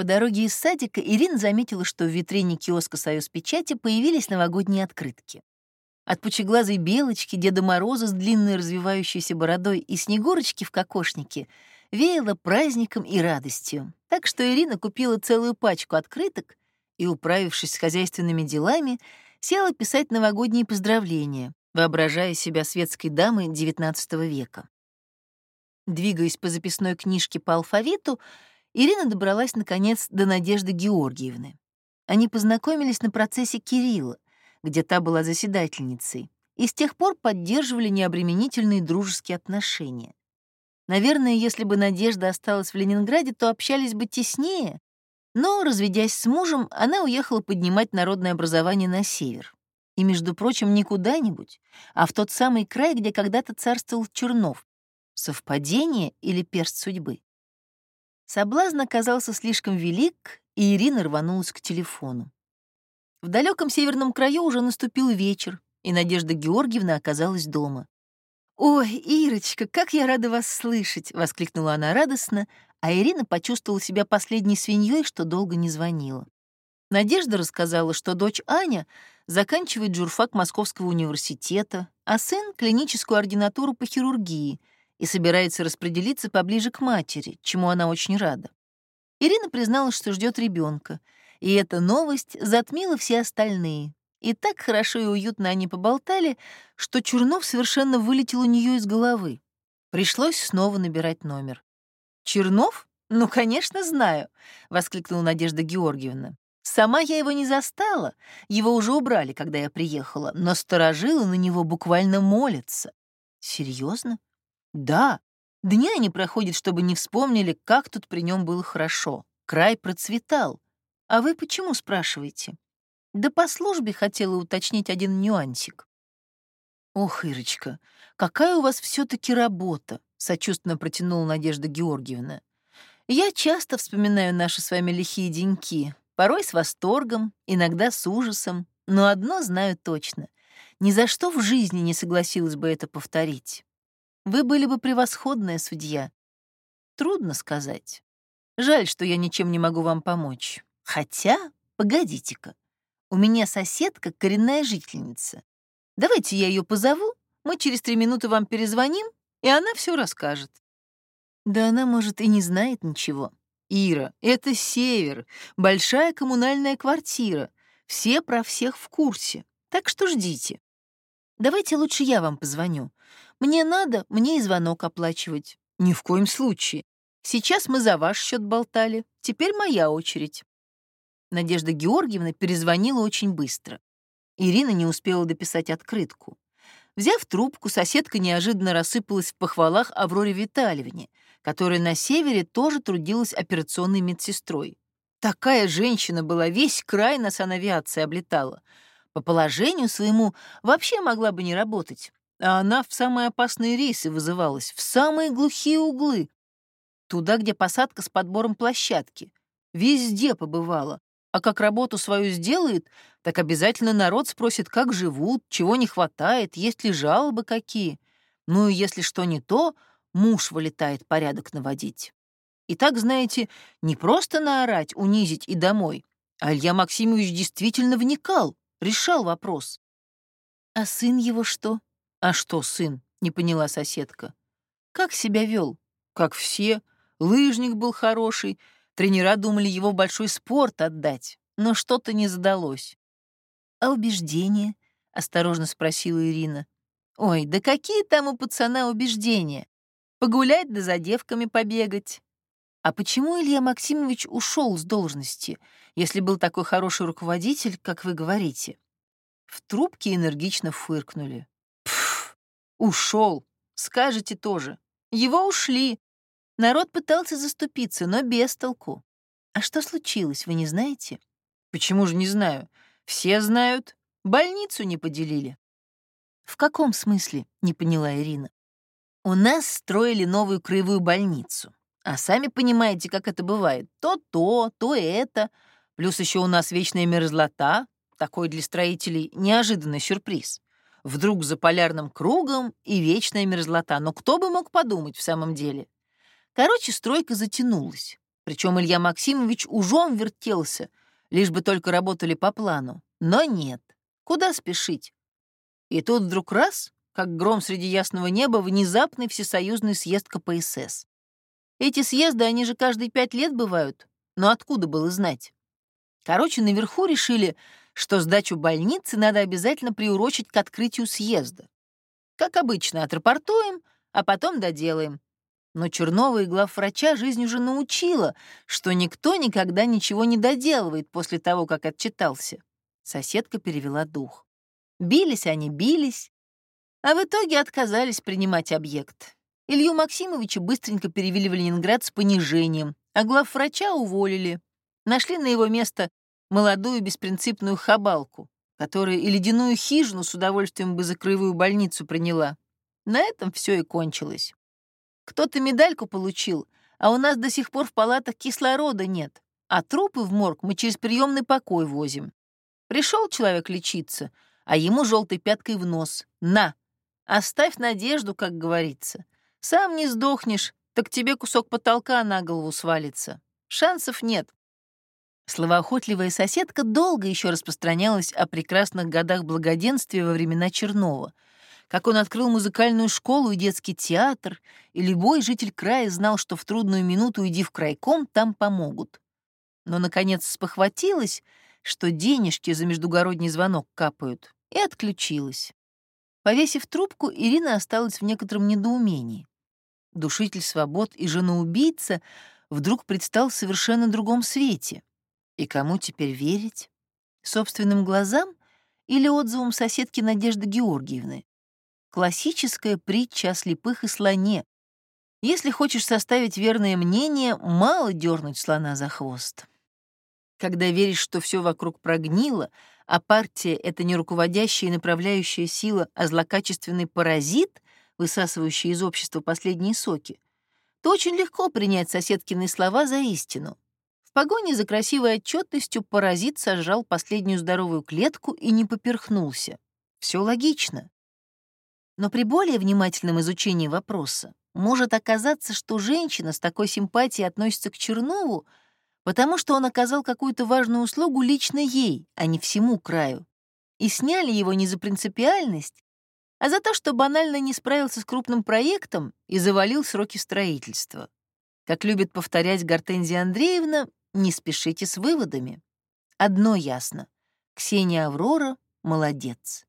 По дороге из садика Ирина заметила, что в витрине киоска «Союз печати» появились новогодние открытки. От пучеглазой белочки, Деда Мороза с длинной развивающейся бородой и Снегурочки в кокошнике веяло праздником и радостью. Так что Ирина купила целую пачку открыток и, управившись с хозяйственными делами, села писать новогодние поздравления, воображая себя светской дамой XIX века. Двигаясь по записной книжке по алфавиту, Ирина добралась, наконец, до Надежды Георгиевны. Они познакомились на процессе Кирилла, где та была заседательницей, и с тех пор поддерживали необременительные дружеские отношения. Наверное, если бы Надежда осталась в Ленинграде, то общались бы теснее, но, разведясь с мужем, она уехала поднимать народное образование на север. И, между прочим, не куда-нибудь, а в тот самый край, где когда-то царствовал Чернов. Совпадение или перст судьбы? Соблазн оказался слишком велик, и Ирина рванулась к телефону. В далеком северном краю уже наступил вечер, и Надежда Георгиевна оказалась дома. «Ой, Ирочка, как я рада вас слышать!» — воскликнула она радостно, а Ирина почувствовала себя последней свиньей, что долго не звонила. Надежда рассказала, что дочь Аня заканчивает журфак Московского университета, а сын — клиническую ординатуру по хирургии и собирается распределиться поближе к матери, чему она очень рада. Ирина призналась, что ждет ребенка, и эта новость затмила все остальные. И так хорошо и уютно они поболтали, что Чурнов совершенно вылетел у нее из головы. Пришлось снова набирать номер. «Чернов? Ну, конечно, знаю», — воскликнула Надежда Георгиевна. Сама я его не застала, его уже убрали, когда я приехала, но сторожилы на него буквально молятся. Серьезно? Да. Дня не проходит, чтобы не вспомнили, как тут при нем было хорошо. Край процветал. А вы почему спрашиваете? Да по службе хотела уточнить один нюансик. Ох, Ирочка, какая у вас все таки работа, сочувственно протянула Надежда Георгиевна. Я часто вспоминаю наши с вами лихие деньки, Порой с восторгом, иногда с ужасом, но одно знаю точно. Ни за что в жизни не согласилась бы это повторить. Вы были бы превосходная судья. Трудно сказать. Жаль, что я ничем не могу вам помочь. Хотя, погодите-ка, у меня соседка коренная жительница. Давайте я ее позову, мы через три минуты вам перезвоним, и она все расскажет. Да она, может, и не знает ничего. Ира, это север, большая коммунальная квартира. Все про всех в курсе. Так что ждите. Давайте лучше я вам позвоню. Мне надо, мне и звонок оплачивать. Ни в коем случае. Сейчас мы за ваш счет болтали. Теперь моя очередь. Надежда Георгиевна перезвонила очень быстро. Ирина не успела дописать открытку. Взяв трубку, соседка неожиданно рассыпалась в похвалах Авроре Витальевне, которая на севере тоже трудилась операционной медсестрой. Такая женщина была, весь край на санавиации облетала. По положению своему вообще могла бы не работать, а она в самые опасные рейсы вызывалась, в самые глухие углы, туда, где посадка с подбором площадки. Везде побывала. А как работу свою сделает, так обязательно народ спросит, как живут, чего не хватает, есть ли жалобы какие. Ну и если что не то, муж вылетает порядок наводить. И так, знаете, не просто наорать, унизить и домой, а Илья Максимович действительно вникал, решал вопрос. «А сын его что?» «А что сын?» — не поняла соседка. «Как себя вел? «Как все. Лыжник был хороший. Тренера думали его в большой спорт отдать, но что-то не задалось». «А убеждения?» — осторожно спросила Ирина. «Ой, да какие там у пацана убеждения? Погулять да за девками побегать. А почему Илья Максимович ушел с должности, если был такой хороший руководитель, как вы говорите? В трубке энергично фыркнули. Пф, ушел. Скажете тоже. Его ушли. Народ пытался заступиться, но без толку. А что случилось, вы не знаете? Почему же не знаю? Все знают. Больницу не поделили. В каком смысле? Не поняла Ирина. У нас строили новую краевую больницу. А сами понимаете, как это бывает. То то, то это. Плюс еще у нас вечная мерзлота. Такой для строителей неожиданный сюрприз. Вдруг за полярным кругом и вечная мерзлота. Но кто бы мог подумать в самом деле? Короче, стройка затянулась. Причем Илья Максимович ужом вертелся, лишь бы только работали по плану. Но нет. Куда спешить? И тут вдруг раз, как гром среди ясного неба, внезапный всесоюзный съезд КПСС. Эти съезды, они же каждые пять лет бывают. Но откуда было знать? Короче, наверху решили, что сдачу больницы надо обязательно приурочить к открытию съезда. Как обычно, отрапортуем, а потом доделаем. Но Чернова и главврача жизнь уже научила, что никто никогда ничего не доделывает после того, как отчитался. Соседка перевела дух. Бились они, бились, а в итоге отказались принимать объект. Илью Максимовича быстренько перевели в Ленинград с понижением, а главврача уволили. Нашли на его место молодую беспринципную хабалку, которая и ледяную хижину с удовольствием бы за краевую больницу приняла. На этом все и кончилось. Кто-то медальку получил, а у нас до сих пор в палатах кислорода нет, а трупы в морг мы через приемный покой возим. Пришел человек лечиться, а ему желтой пяткой в нос. На! Оставь надежду, как говорится. Сам не сдохнешь, так тебе кусок потолка на голову свалится. Шансов нет. Словоохотливая соседка долго еще распространялась о прекрасных годах благоденствия во времена Чернова, как он открыл музыкальную школу и детский театр, и любой житель края знал, что в трудную минуту, иди в крайком, там помогут. Но, наконец, спохватилась, что денежки за междугородний звонок капают, и отключилась. Повесив трубку, Ирина осталась в некотором недоумении. Душитель свобод и жена-убийца вдруг предстал в совершенно другом свете — и кому теперь верить? Собственным глазам или отзывам соседки Надежды Георгиевны? Классическая притча о слепых и слоне. Если хочешь составить верное мнение, мало дернуть слона за хвост. Когда веришь, что все вокруг прогнило, а партия — это не руководящая и направляющая сила, а злокачественный паразит, высасывающий из общества последние соки, то очень легко принять соседкины слова за истину. В погоне за красивой отчетностью паразит сожрал последнюю здоровую клетку и не поперхнулся. Все логично. Но при более внимательном изучении вопроса может оказаться, что женщина с такой симпатией относится к Чернову, потому что он оказал какую-то важную услугу лично ей, а не всему краю. И сняли его не за принципиальность, а за то, что банально не справился с крупным проектом и завалил сроки строительства. Как любит повторять Гортензия Андреевна, не спешите с выводами. Одно ясно. Ксения Аврора — молодец.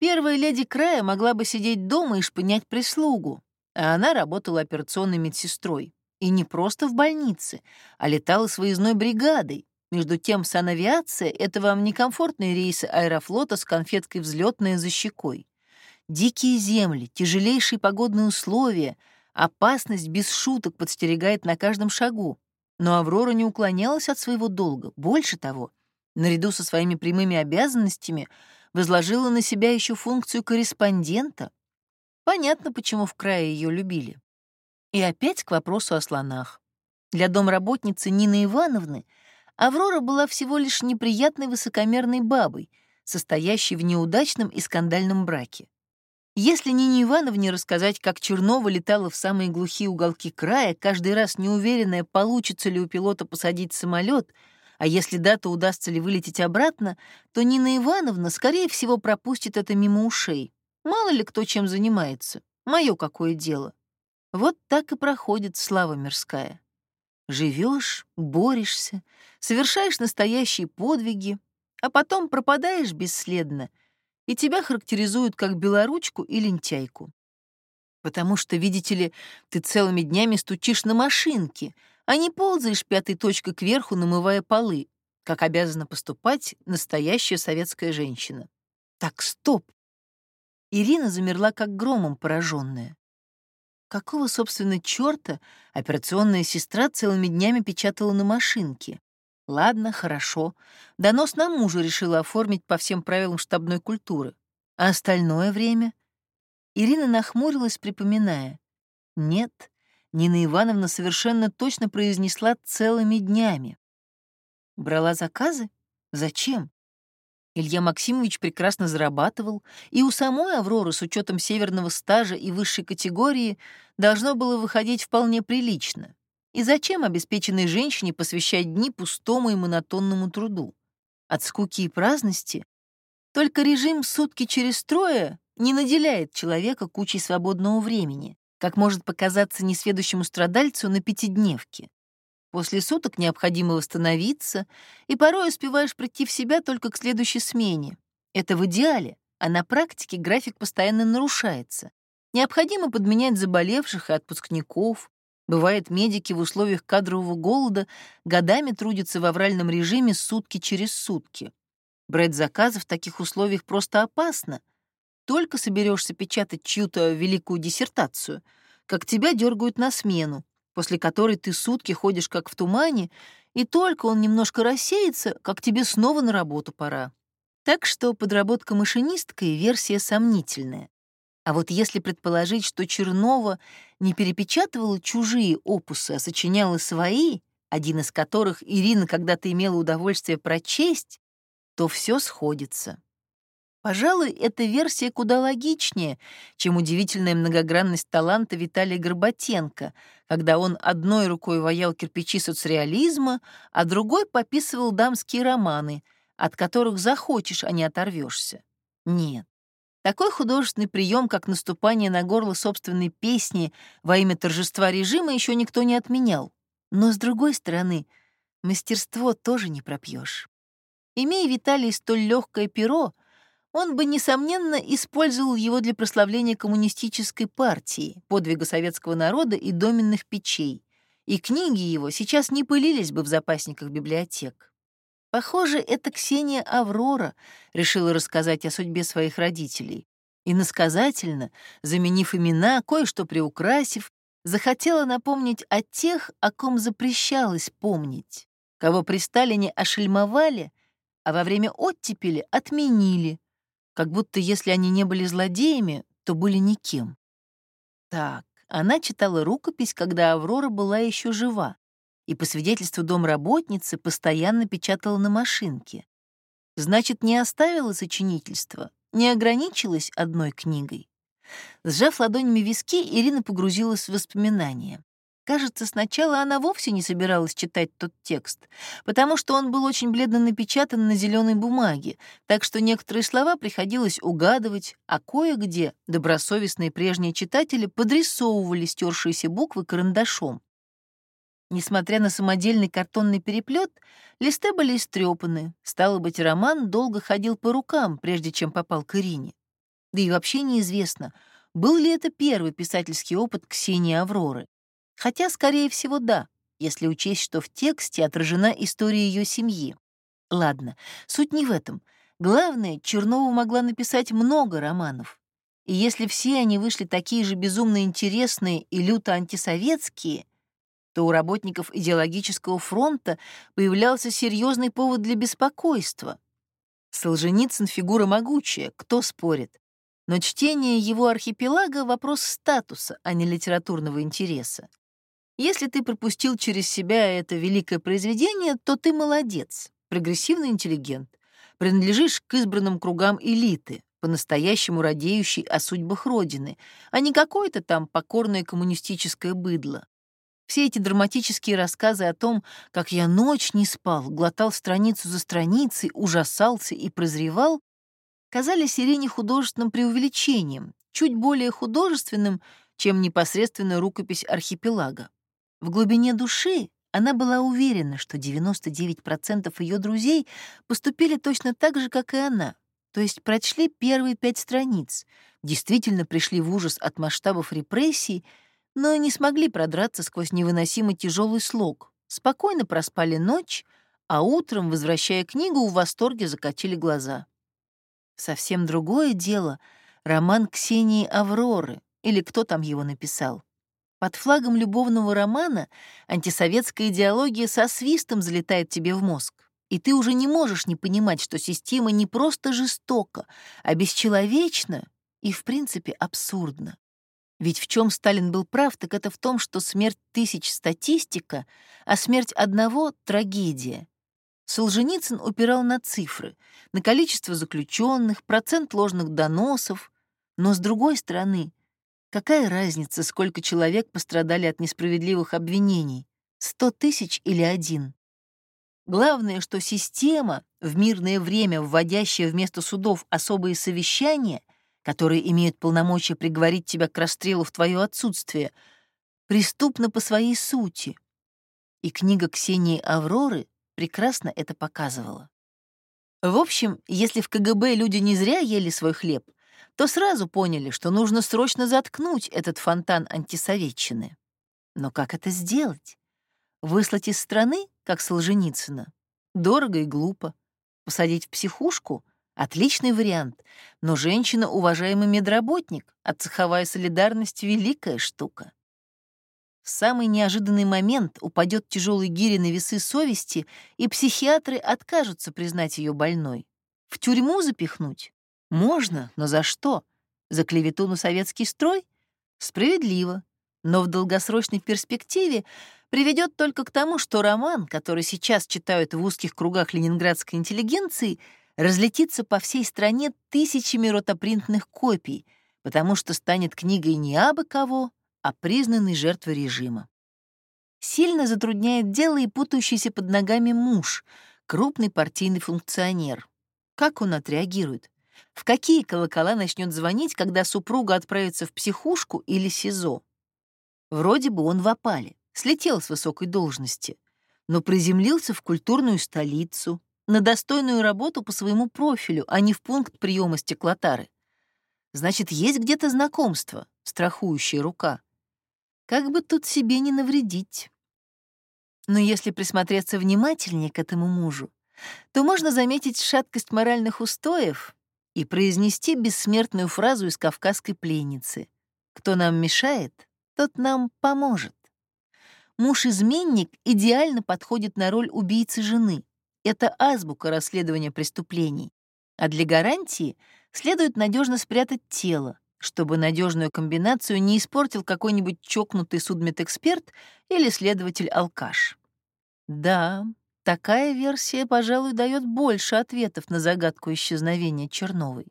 Первая леди края могла бы сидеть дома и шпынять прислугу, а она работала операционной медсестрой. И не просто в больнице, а летала с выездной бригадой. Между тем, санавиация — это вам не комфортные рейсы аэрофлота с конфеткой взлетная за щекой. Дикие земли, тяжелейшие погодные условия, опасность без шуток подстерегает на каждом шагу. Но Аврора не уклонялась от своего долга. Больше того, наряду со своими прямыми обязанностями возложила на себя еще функцию корреспондента. Понятно, почему в крае ее любили. И опять к вопросу о слонах. Для домработницы Нины Ивановны Аврора была всего лишь неприятной высокомерной бабой, состоящей в неудачном и скандальном браке. Если Нине Ивановне рассказать, как Чернова летала в самые глухие уголки края, каждый раз неуверенная, получится ли у пилота посадить самолет, а если да, то удастся ли вылететь обратно, то Нина Ивановна, скорее всего, пропустит это мимо ушей. Мало ли кто чем занимается. Мое какое дело. Вот так и проходит слава мирская. Живешь, борешься, совершаешь настоящие подвиги, а потом пропадаешь бесследно — и тебя характеризуют как белоручку и лентяйку. Потому что, видите ли, ты целыми днями стучишь на машинке, а не ползаешь пятой точкой кверху, намывая полы, как обязана поступать настоящая советская женщина. Так, стоп! Ирина замерла как громом пораженная. Какого, собственно, черта операционная сестра целыми днями печатала на машинке? Ладно, хорошо. Донос на мужа решила оформить по всем правилам штабной культуры. А остальное время? Ирина нахмурилась, припоминая. Нет, Нина Ивановна совершенно точно произнесла целыми днями. Брала заказы? Зачем? Илья Максимович прекрасно зарабатывал, и у самой Авроры с учетом северного стажа и высшей категории должно было выходить вполне прилично. И зачем обеспеченной женщине посвящать дни пустому и монотонному труду? От скуки и праздности? Только режим сутки через трое не наделяет человека кучей свободного времени, как может показаться несведущему страдальцу на пятидневке. После суток необходимо восстановиться, и порой успеваешь прийти в себя только к следующей смене. Это в идеале, а на практике график постоянно нарушается. Необходимо подменять заболевших и отпускников. Бывает, медики в условиях кадрового голода годами трудятся в авральном режиме сутки через сутки. Брать заказы в таких условиях просто опасно. Только соберешься печатать чью-то великую диссертацию, как тебя дергают на смену, после которой ты сутки ходишь как в тумане, и только он немножко рассеется, как тебе снова на работу пора. Так что подработка машинисткой — версия сомнительная. А вот если предположить, что Чернова не перепечатывала чужие опусы, а сочиняла свои, один из которых Ирина когда-то имела удовольствие прочесть, то все сходится. Пожалуй, эта версия куда логичнее, чем удивительная многогранность таланта Виталия Горбатенко, когда он одной рукой ваял кирпичи соцреализма, а другой пописывал дамские романы, от которых захочешь, а не оторвешься. Нет. Такой художественный прием, как наступание на горло собственной песни во имя торжества режима, еще никто не отменял. Но, с другой стороны, мастерство тоже не пропьешь. Имея Виталий столь легкое перо, он бы, несомненно, использовал его для прославления коммунистической партии, подвига советского народа и доменных печей, и книги его сейчас не пылились бы в запасниках библиотек. Похоже, это Ксения Аврора решила рассказать о судьбе своих родителей. И насказательно, заменив имена, кое-что приукрасив, захотела напомнить о тех, о ком запрещалось помнить, кого при Сталине ошельмовали, а во время оттепели отменили, как будто если они не были злодеями, то были никем. Так, она читала рукопись, когда Аврора была еще жива, и по свидетельству домработницы постоянно печатала на машинке. Значит, не оставила сочинительство, не ограничилась одной книгой. Сжав ладонями виски, Ирина погрузилась в воспоминания. Кажется, сначала она вовсе не собиралась читать тот текст, потому что он был очень бледно напечатан на зеленой бумаге, так что некоторые слова приходилось угадывать, а кое-где добросовестные прежние читатели подрисовывали стершиеся буквы карандашом. Несмотря на самодельный картонный переплет, листы были истрепаны. Стало быть, роман долго ходил по рукам, прежде чем попал к Ирине. Да и вообще неизвестно, был ли это первый писательский опыт Ксении Авроры. Хотя, скорее всего, да, если учесть, что в тексте отражена история ее семьи. Ладно, суть не в этом. Главное, Чернова могла написать много романов. И если все они вышли такие же безумно интересные и люто антисоветские, то у работников идеологического фронта появлялся серьезный повод для беспокойства. Солженицын — фигура могучая, кто спорит. Но чтение его архипелага — вопрос статуса, а не литературного интереса. Если ты пропустил через себя это великое произведение, то ты молодец, прогрессивный интеллигент, принадлежишь к избранным кругам элиты, по-настоящему радеющей о судьбах Родины, а не какое-то там покорное коммунистическое быдло. Все эти драматические рассказы о том, как я ночь не спал, глотал страницу за страницей, ужасался и прозревал, казались Ирине художественным преувеличением, чуть более художественным, чем непосредственно рукопись архипелага. В глубине души она была уверена, что 99% ее друзей поступили точно так же, как и она, то есть прочли первые пять страниц, действительно пришли в ужас от масштабов репрессий, но не смогли продраться сквозь невыносимо тяжелый слог, спокойно проспали ночь, а утром, возвращая книгу, в восторге закатили глаза. Совсем другое дело — роман Ксении Авроры, или кто там его написал. Под флагом любовного романа антисоветская идеология со свистом залетает тебе в мозг, и ты уже не можешь не понимать, что система не просто жестока, а бесчеловечна и, в принципе, абсурдна. Ведь в чем Сталин был прав, так это в том, что смерть тысяч — статистика, а смерть одного — трагедия. Солженицын упирал на цифры, на количество заключенных, процент ложных доносов, но, с другой стороны, Какая разница, сколько человек пострадали от несправедливых обвинений? Сто тысяч или один. Главное, что система, в мирное время вводящая вместо судов особые совещания, которые имеют полномочия приговорить тебя к расстрелу в твое отсутствие, преступна по своей сути. И книга Ксении Авроры прекрасно это показывала. В общем, если в КГБ люди не зря ели свой хлеб, то сразу поняли, что нужно срочно заткнуть этот фонтан антисоветчины. Но как это сделать? Выслать из страны, как Солженицына? Дорого и глупо. Посадить в психушку? Отличный вариант. Но женщина — уважаемый медработник, а цеховая солидарность — великая штука. В самый неожиданный момент упадет тяжелый гири на весы совести, и психиатры откажутся признать ее больной. В тюрьму запихнуть? Можно, но за что? За клевету на советский строй? Справедливо. Но в долгосрочной перспективе приведет только к тому, что роман, который сейчас читают в узких кругах ленинградской интеллигенции, разлетится по всей стране тысячами ротопринтных копий, потому что станет книгой не абы кого, а признанной жертвой режима. Сильно затрудняет дело и путающийся под ногами муж, крупный партийный функционер. Как он отреагирует? В какие колокола начнет звонить, когда супруга отправится в психушку или СИЗО? Вроде бы он в опале слетел с высокой должности, но приземлился в культурную столицу, на достойную работу по своему профилю, а не в пункт приема стеклотары. Значит, есть где-то знакомство, страхующая рука. Как бы тут себе не навредить. Но если присмотреться внимательнее к этому мужу, то можно заметить шаткость моральных устоев и произнести бессмертную фразу из «Кавказской пленницы». «Кто нам мешает, тот нам поможет». Муж-изменник идеально подходит на роль убийцы жены. Это азбука расследования преступлений. А для гарантии следует надежно спрятать тело, чтобы надежную комбинацию не испортил какой-нибудь чокнутый судмедэксперт или следователь-алкаш. Да, такая версия, пожалуй, дает больше ответов на загадку исчезновения Черновой.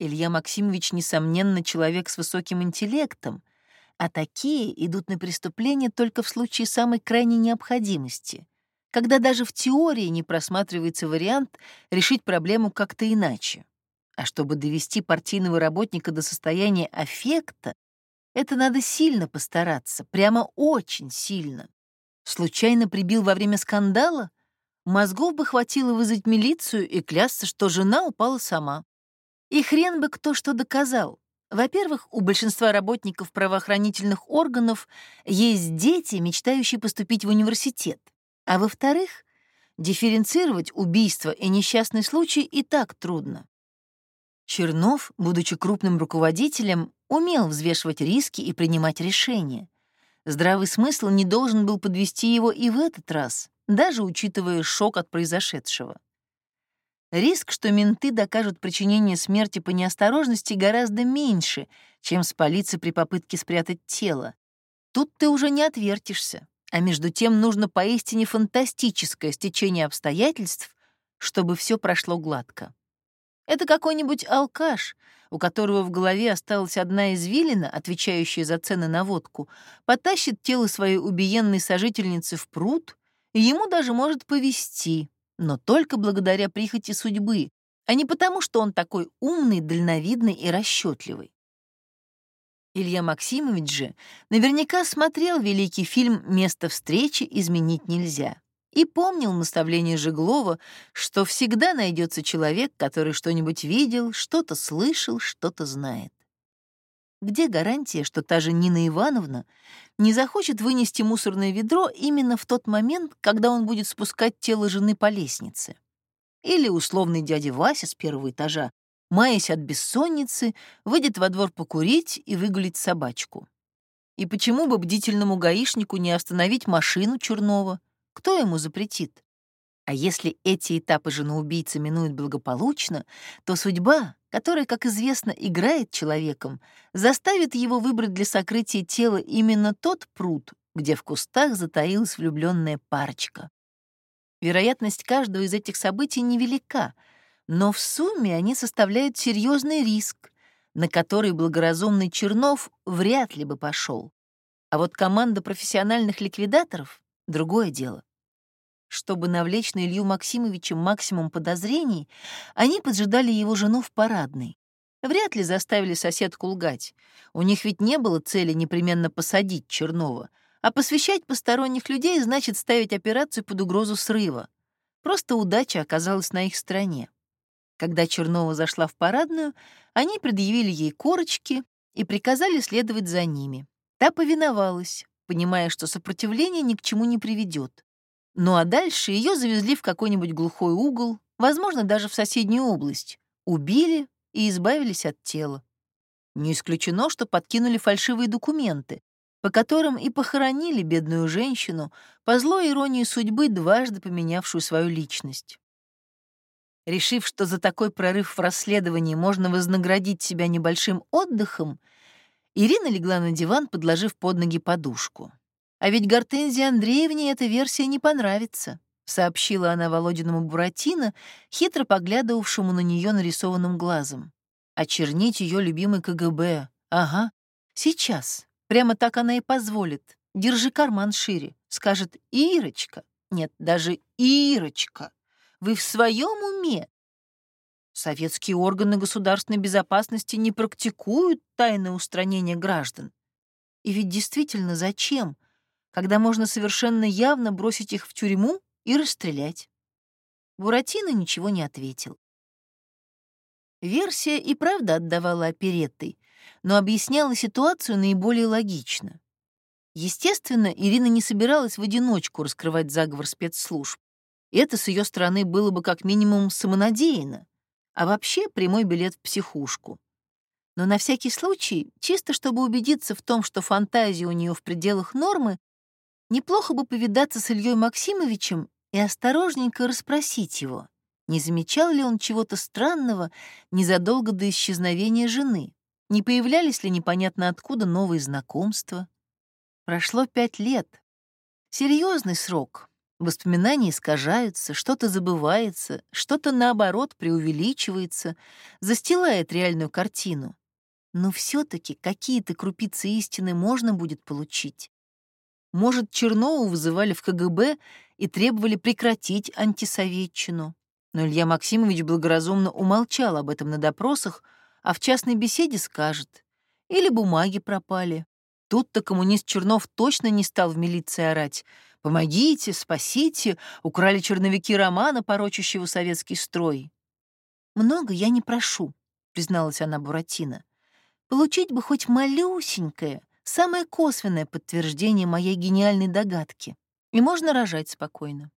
Илья Максимович, несомненно, человек с высоким интеллектом, а такие идут на преступление только в случае самой крайней необходимости, когда даже в теории не просматривается вариант решить проблему как-то иначе. А чтобы довести партийного работника до состояния аффекта, это надо сильно постараться, прямо очень сильно. Случайно прибил во время скандала? Мозгов бы хватило вызвать милицию и клясться, что жена упала сама. И хрен бы кто что доказал. Во-первых, у большинства работников правоохранительных органов есть дети, мечтающие поступить в университет. А во-вторых, дифференцировать убийство и несчастный случай и так трудно. Чернов, будучи крупным руководителем, умел взвешивать риски и принимать решения. Здравый смысл не должен был подвести его и в этот раз, даже учитывая шок от произошедшего. Риск, что менты докажут причинение смерти по неосторожности, гораздо меньше, чем спалиться при попытке спрятать тело. Тут ты уже не отвертишься, а между тем нужно поистине фантастическое стечение обстоятельств, чтобы все прошло гладко. Это какой-нибудь алкаш, у которого в голове осталась одна извилина, отвечающая за цены на водку, потащит тело своей убиенной сожительницы в пруд, и ему даже может повести, но только благодаря прихоти судьбы, а не потому, что он такой умный, дальновидный и расчетливый. Илья Максимович же наверняка смотрел великий фильм «Место встречи изменить нельзя» и помнил наставление Жеглова, что всегда найдется человек, который что-нибудь видел, что-то слышал, что-то знает. Где гарантия, что та же Нина Ивановна не захочет вынести мусорное ведро именно в тот момент, когда он будет спускать тело жены по лестнице? Или условный дядя Вася с первого этажа, маясь от бессонницы, выйдет во двор покурить и выгулить собачку? И почему бы бдительному гаишнику не остановить машину Чернова? Кто ему запретит? А если эти этапы женоубийцы минуют благополучно, то судьба, которая, как известно, играет человеком, заставит его выбрать для сокрытия тела именно тот пруд, где в кустах затаилась влюбленная парочка. Вероятность каждого из этих событий невелика, но в сумме они составляют серьезный риск, на который благоразумный Чернов вряд ли бы пошел. А вот команда профессиональных ликвидаторов — другое дело. Чтобы навлечь на Илью Максимовича максимум подозрений, они поджидали его жену в парадной. Вряд ли заставили соседку лгать. У них ведь не было цели непременно посадить Чернова, а посвящать посторонних людей значит ставить операцию под угрозу срыва. Просто удача оказалась на их стороне. Когда Чернова зашла в парадную, они предъявили ей корочки и приказали следовать за ними. Та повиновалась, понимая, что сопротивление ни к чему не приведет. Ну а дальше ее завезли в какой-нибудь глухой угол, возможно, даже в соседнюю область, убили и избавились от тела. Не исключено, что подкинули фальшивые документы, по которым и похоронили бедную женщину, по злой иронии судьбы, дважды поменявшую свою личность. Решив, что за такой прорыв в расследовании можно вознаградить себя небольшим отдыхом, Ирина легла на диван, подложив под ноги подушку. А ведь Гортензии Андреевне эта версия не понравится, сообщила она Володиному Буратино, хитро поглядывавшему на нее нарисованным глазом. Очернить ее любимый КГБ. Ага, сейчас. Прямо так она и позволит. Держи карман шире. Скажет Ирочка. Нет, даже Ирочка. Вы в своем уме? Советские органы государственной безопасности не практикуют тайное устранение граждан. И ведь действительно зачем? когда можно совершенно явно бросить их в тюрьму и расстрелять. Буратино ничего не ответил. Версия и правда отдавала опереттой, но объясняла ситуацию наиболее логично. Естественно, Ирина не собиралась в одиночку раскрывать заговор спецслужб. Это с ее стороны было бы как минимум самонадеянно, а вообще прямой билет в психушку. Но на всякий случай, чисто чтобы убедиться в том, что фантазия у нее в пределах нормы, Неплохо бы повидаться с Ильей Максимовичем и осторожненько расспросить его, не замечал ли он чего-то странного незадолго до исчезновения жены, не появлялись ли непонятно откуда новые знакомства. Прошло пять лет. Серьезный срок. Воспоминания искажаются, что-то забывается, что-то, наоборот, преувеличивается, застилает реальную картину. Но все таки какие-то крупицы истины можно будет получить. Может, Чернову вызывали в КГБ и требовали прекратить антисоветчину. Но Илья Максимович благоразумно умолчал об этом на допросах, а в частной беседе скажет. Или бумаги пропали. Тут-то коммунист Чернов точно не стал в милиции орать. «Помогите, спасите, украли черновики романа, порочащего советский строй». «Много я не прошу», — призналась она Буратино. «Получить бы хоть малюсенькое, самое косвенное подтверждение моей гениальной догадки, и можно рожать спокойно.